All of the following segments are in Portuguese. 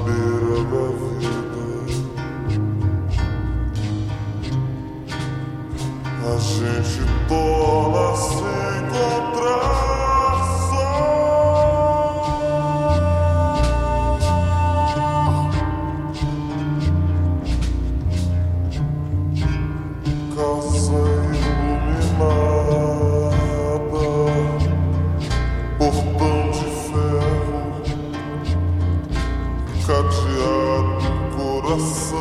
be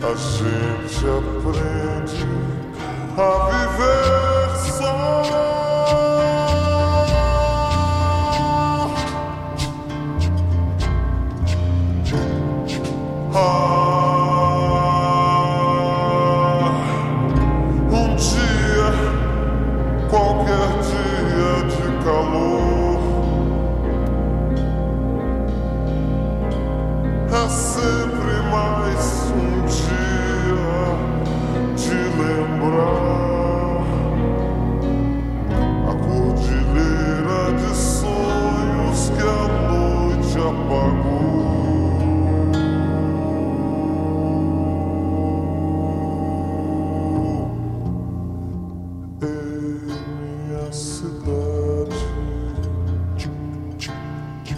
A gente aprende a viver só. Ah, um dia, qualquer dia de calor.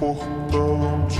portable